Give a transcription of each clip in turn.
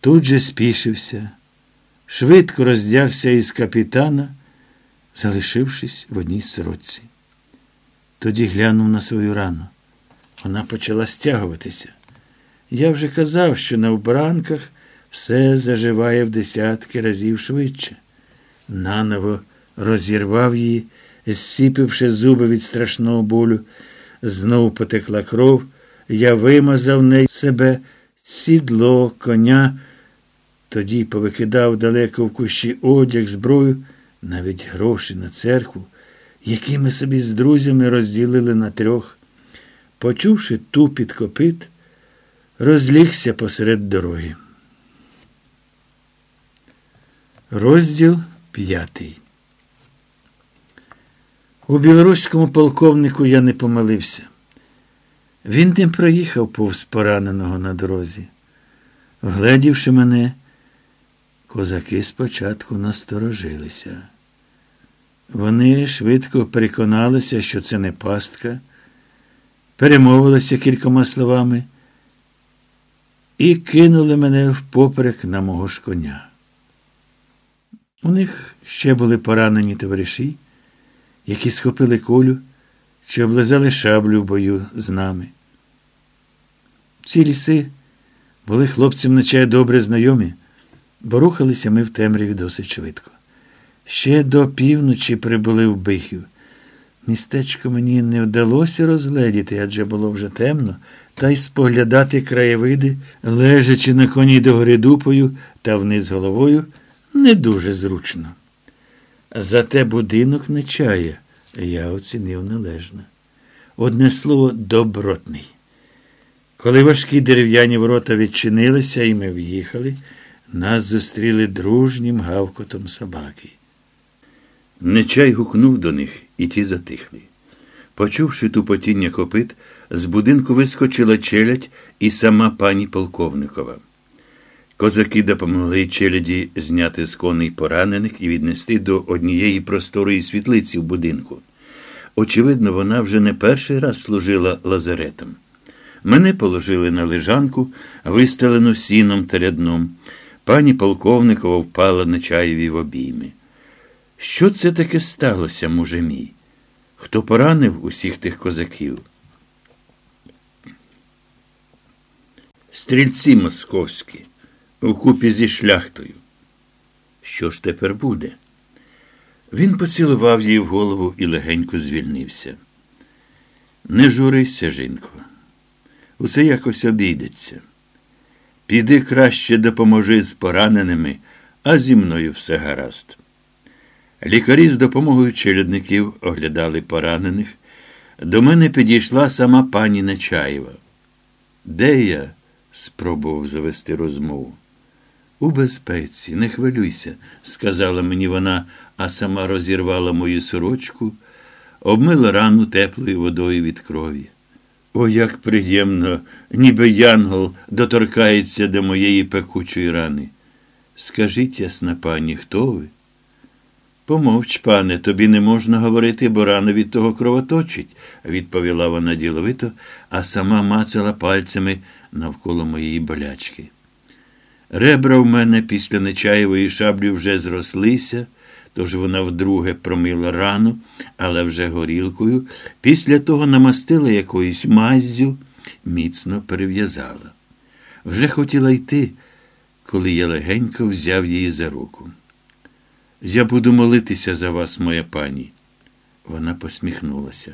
Тут же спішився, швидко роздягся із капітана, залишившись в одній сорочці. Тоді глянув на свою рану. Вона почала стягуватися. Я вже казав, що на вбранках все заживає в десятки разів швидше. Наново розірвав її, зсіпивши зуби від страшного болю. Знов потекла кров, я вимазав неї себе, сідло, коня, тоді повикидав далеко в кущі одяг, зброю, навіть гроші на церкву, які ми собі з друзями розділили на трьох. Почувши тупіт копит, розлігся посеред дороги. Розділ п'ятий. У білоруському полковнику я не помилився. Він не проїхав повз пораненого на дорозі. Вгледівши мене, козаки спочатку насторожилися. Вони швидко переконалися, що це не пастка, перемовилися кількома словами і кинули мене впоперек на мого ж коня. У них ще були поранені товариші, які схопили кулю чи облизали шаблю в бою з нами. Ці ліси були хлопцям наче добре знайомі, бо рухалися ми в темряві досить швидко. Ще до півночі прибули в Бихів. Містечко мені не вдалося розгледіти, адже було вже темно, та й споглядати краєвиди, лежачи на коні догори дупою та вниз головою, не дуже зручно. Зате будинок не чає, я оцінив належно. Одне слово, добротний. Коли важкі дерев'яні ворота відчинилися, і ми в'їхали, нас зустріли дружнім гавкотом собаки. Нечай гукнув до них, і ті затихли. Почувши тупотіння копит, з будинку вискочила челядь і сама пані полковникова. Козаки допомогли челяді зняти з коней поранених і віднести до однієї просторої світлиці в будинку. Очевидно, вона вже не перший раз служила лазаретом. Мене положили на лежанку, вистелену сіном та рядном. Пані полковникова впала на чаєві в обійми. Що це таке сталося, муже мій? Хто поранив усіх тих козаків? Стрільці московські, вкупі зі шляхтою. Що ж тепер буде? Він поцілував її в голову і легенько звільнився. Не журися, жінко. Усе якось обійдеться. Піди краще допоможи з пораненими, а зі мною все гаразд. Лікарі з допомогою челядників оглядали поранених. До мене підійшла сама пані Нечаєва. Де я? спробував завести розмову. У безпеці, не хвилюйся, сказала мені вона, а сама розірвала мою сорочку, обмила рану теплою водою від крові. О, як приємно, ніби янгол доторкається до моєї пекучої рани. Скажіть, ясна пані, хто ви? Помовч, пане, тобі не можна говорити, бо рано від того кровоточить, відповіла вона діловито, а сама мацала пальцями навколо моєї болячки. Ребра в мене після нечаєвої шаблі вже зрослися, тож вона вдруге промила рану, але вже горілкою, після того намастила якоюсь маззю, міцно перев'язала. Вже хотіла йти, коли я легенько взяв її за руку. Я буду молитися за вас, моя пані. Вона посміхнулася.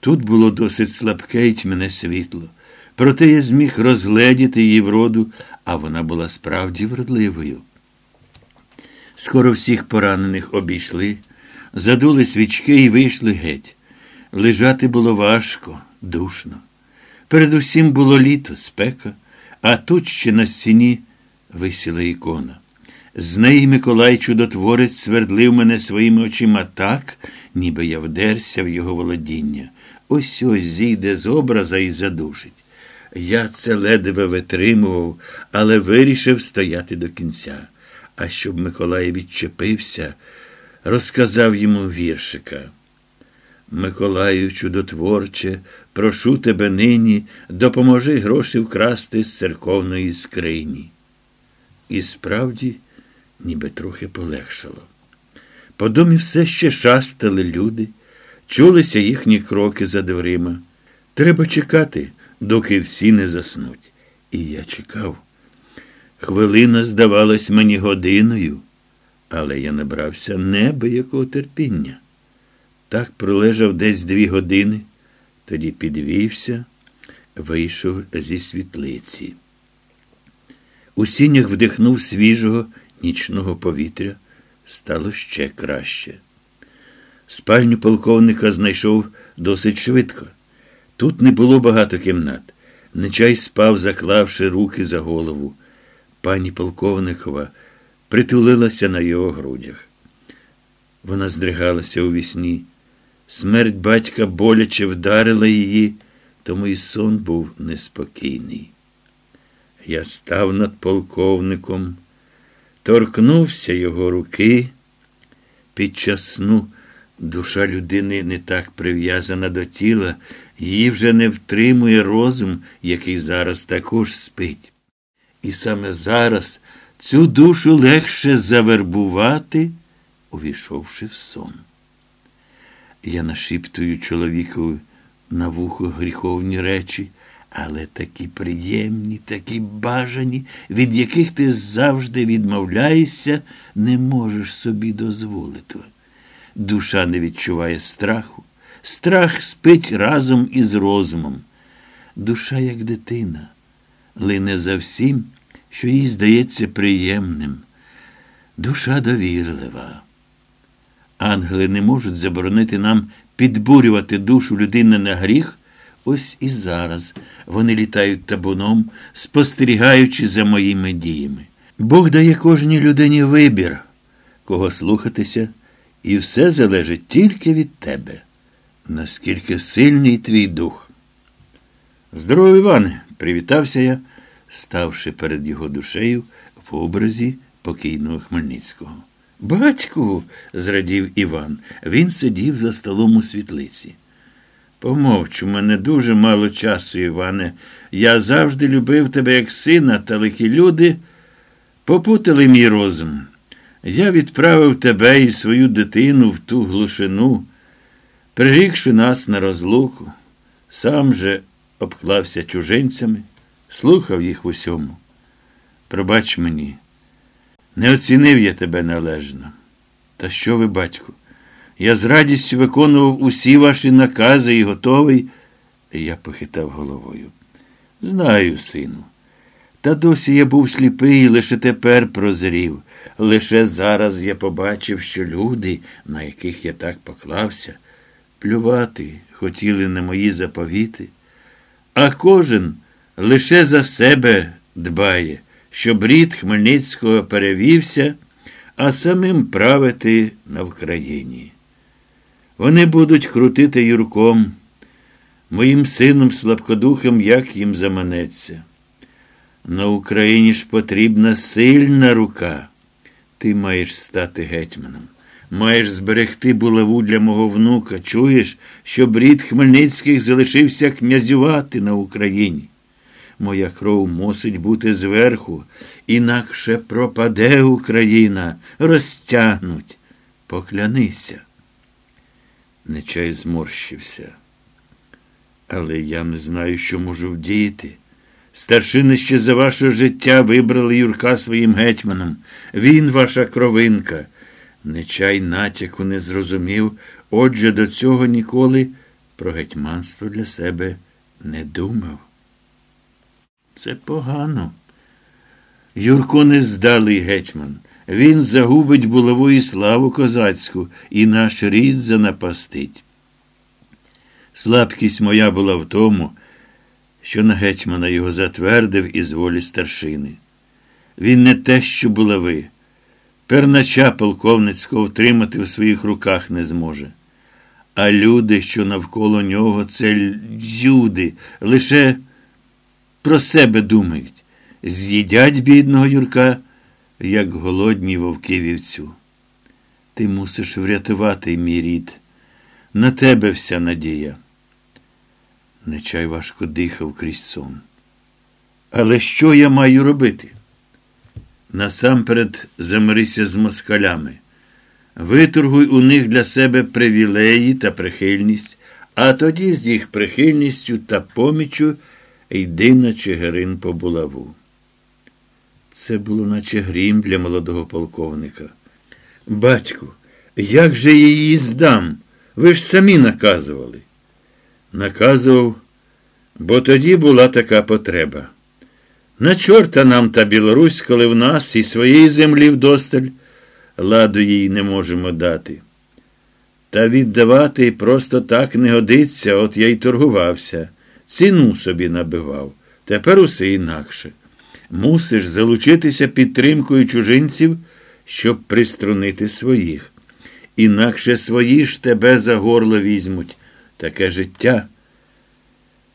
Тут було досить слабке й тьмене світло. Проте я зміг розгледіти її вроду, а вона була справді вродливою. Скоро всіх поранених обійшли, задули свічки і вийшли геть. Лежати було важко, душно. Передусім було літо, спека, а тут ще на стіні висіла ікона. З неї Миколай Чудотворець свердлив мене своїми очима так, ніби я вдерся в його володіння. Ось ось зійде з образа і задушить. Я це ледве витримував, але вирішив стояти до кінця. А щоб Миколай відчепився, розказав йому віршика. Миколаю, чудотворче, прошу тебе нині, допоможи гроші вкрасти з церковної скрині. І справді, ніби трохи полегшало. По домі все ще шастали люди, чулися їхні кроки за дверима. Треба чекати, доки всі не заснуть. І я чекав. Хвилина здавалась мені годиною, але я набрався небиякого терпіння. Так пролежав десь дві години, тоді підвівся, вийшов зі світлиці. У сінях вдихнув свіжого нічного повітря, стало ще краще. Спальню полковника знайшов досить швидко. Тут не було багато кімнат. Нечай спав, заклавши руки за голову. Пані полковникова притулилася на його грудях. Вона здригалася у вісні. Смерть батька боляче вдарила її, тому і сон був неспокійний. Я став над полковником, торкнувся його руки. Під час сну душа людини не так прив'язана до тіла, її вже не втримує розум, який зараз також спить. І саме зараз цю душу легше завербувати, увійшовши в сон. Я нашіптую чоловікові на вухо гріховні речі, але такі приємні, такі бажані, від яких ти завжди відмовляєшся, не можеш собі дозволити. Душа не відчуває страху. Страх спить разом із розумом. Душа, як дитина, лине за всім, що їй здається приємним. Душа довірлива. Ангели не можуть заборонити нам підбурювати душу людини на гріх. Ось і зараз вони літають табуном, спостерігаючи за моїми діями. Бог дає кожній людині вибір, кого слухатися, і все залежить тільки від тебе. Наскільки сильний твій дух. Здорово, Іване, привітався я, ставши перед його душею в образі покійного Хмельницького. Батьку, зрадів Іван, він сидів за столом у світлиці. Помовч, у мене дуже мало часу, Іване. Я завжди любив тебе як сина, та лихі люди попутали мій розум. Я відправив тебе і свою дитину в ту глушину, прирікши нас на розлуку, сам же обклався чужинцями, слухав їх усьому. Пробач мені, не оцінив я тебе належно. Та що ви, батьку? Я з радістю виконував усі ваші накази і готовий. Я похитав головою. Знаю, сину. Та досі я був сліпий лише тепер прозрів. Лише зараз я побачив, що люди, на яких я так поклався, плювати хотіли на мої заповіти, а кожен лише за себе дбає, щоб рід Хмельницького перевівся, а самим правити на Вкраїні. Вони будуть крутити Юрком, моїм сином слабкодухом, як їм заманеться. На Україні ж потрібна сильна рука. Ти маєш стати гетьманом. Маєш зберегти булаву для мого внука. Чуєш, щоб рід Хмельницьких залишився князювати на Україні. Моя кров мусить бути зверху, інакше пропаде Україна, розтягнуть. Поклянися. Нечай зморщився. Але я не знаю, що можу вдіяти. Старшини ще за ваше життя вибрали Юрка своїм гетьманом. Він ваша кровинка. Нечай натяку не зрозумів, отже до цього ніколи про гетьманство для себе не думав. Це погано. Юрко не здалий гетьман. Він загубить булаву і славу козацьку, і наш рід занапастить. Слабкість моя була в тому, що на гетьмана його затвердив із волі старшини. Він не те, що булави. Пернача полковницького втримати в своїх руках не зможе. А люди, що навколо нього, це люди, лише про себе думають. З'їдять бідного Юрка, як голодні вовки вівцю. Ти мусиш врятувати мій рід. На тебе вся надія. Нечай важко дихав крізь сон. Але що я маю робити? Насамперед замирися з москалями. Виторгуй у них для себе привілеї та прихильність, а тоді з їх прихильністю та поміччю йди на Чигирин по булаву. Це було наче грім для молодого полковника. Батьку, як же її здам? Ви ж самі наказували. Наказував, бо тоді була така потреба. На чорта нам та Білорусь, коли в нас і своєї землі вдосталь, ладу їй не можемо дати. Та віддавати просто так не годиться, от я й торгувався, ціну собі набивав. Тепер усе інакше. Мусиш залучитися підтримкою чужинців, щоб приструнити своїх. Інакше свої ж тебе за горло візьмуть. Таке життя.